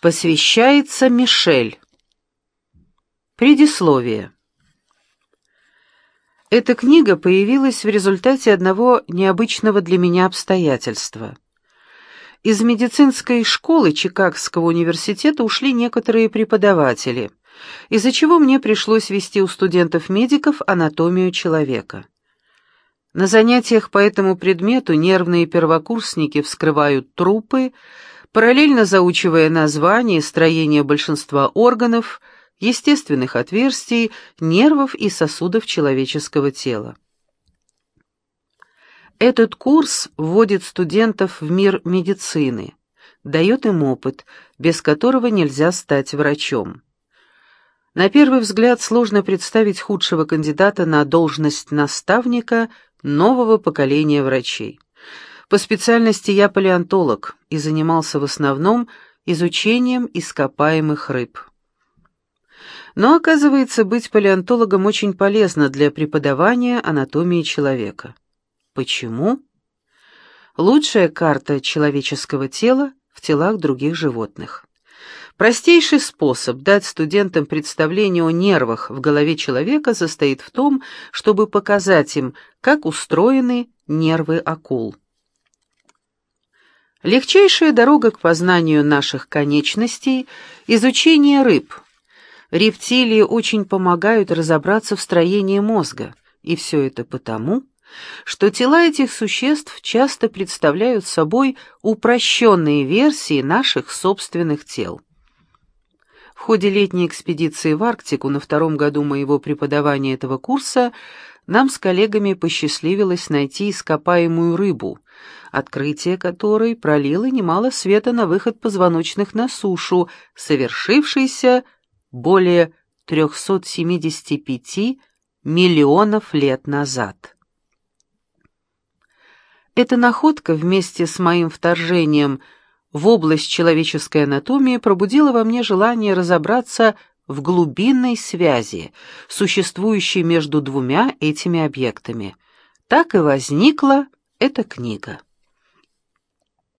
Посвящается Мишель. Предисловие. Эта книга появилась в результате одного необычного для меня обстоятельства. Из медицинской школы Чикагского университета ушли некоторые преподаватели, из-за чего мне пришлось вести у студентов-медиков анатомию человека. На занятиях по этому предмету нервные первокурсники вскрывают трупы, параллельно заучивая названия и строение большинства органов, естественных отверстий, нервов и сосудов человеческого тела. Этот курс вводит студентов в мир медицины, дает им опыт, без которого нельзя стать врачом. На первый взгляд сложно представить худшего кандидата на должность наставника нового поколения врачей. По специальности я палеонтолог и занимался в основном изучением ископаемых рыб. Но оказывается, быть палеонтологом очень полезно для преподавания анатомии человека. Почему? Лучшая карта человеческого тела в телах других животных. Простейший способ дать студентам представление о нервах в голове человека состоит в том, чтобы показать им, как устроены нервы акул. Легчайшая дорога к познанию наших конечностей – изучение рыб. Рептилии очень помогают разобраться в строении мозга, и все это потому, что тела этих существ часто представляют собой упрощенные версии наших собственных тел. В ходе летней экспедиции в Арктику на втором году моего преподавания этого курса нам с коллегами посчастливилось найти ископаемую рыбу, открытие которой пролило немало света на выход позвоночных на сушу, совершившийся более 375 миллионов лет назад. Эта находка вместе с моим вторжением в область человеческой анатомии пробудила во мне желание разобраться в глубинной связи, существующей между двумя этими объектами. Так и возникла эта книга.